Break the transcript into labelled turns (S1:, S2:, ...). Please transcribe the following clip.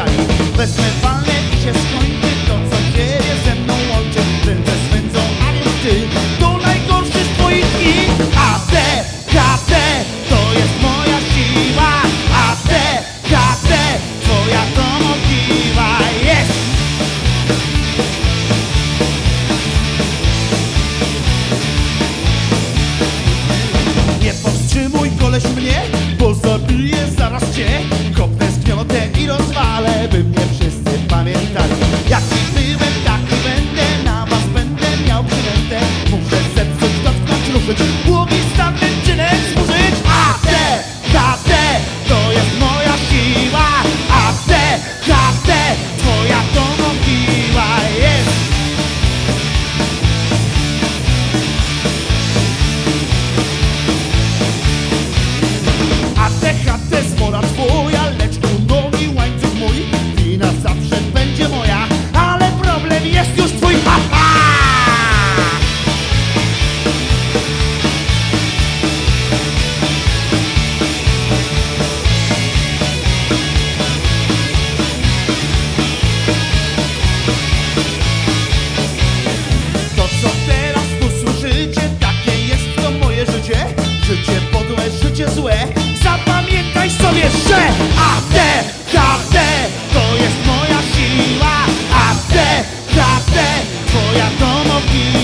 S1: ścianie Wezmę walnę i się skończy to co dzieje ze mną ojciec. Będę swędzą, a więc ty to najgorszy z twoich dni. AD, KD, to jest moja siła. AD, KD, twoja domogiła jest! Nie powstrzymuj koleś mnie, bo zabiję zaraz cię. Kopnę zmiotę i rozwalę, by mnie wszyscy pamiętali. Jaki byłem, taki będę, na was będę miał przynętę. Muszę zepsuć, dotknąć, ruszyć, głowi stannym czynem służyć. A te, te, to jest moja siła. A te, ta te, twoja to mogiła jest. A te, te, you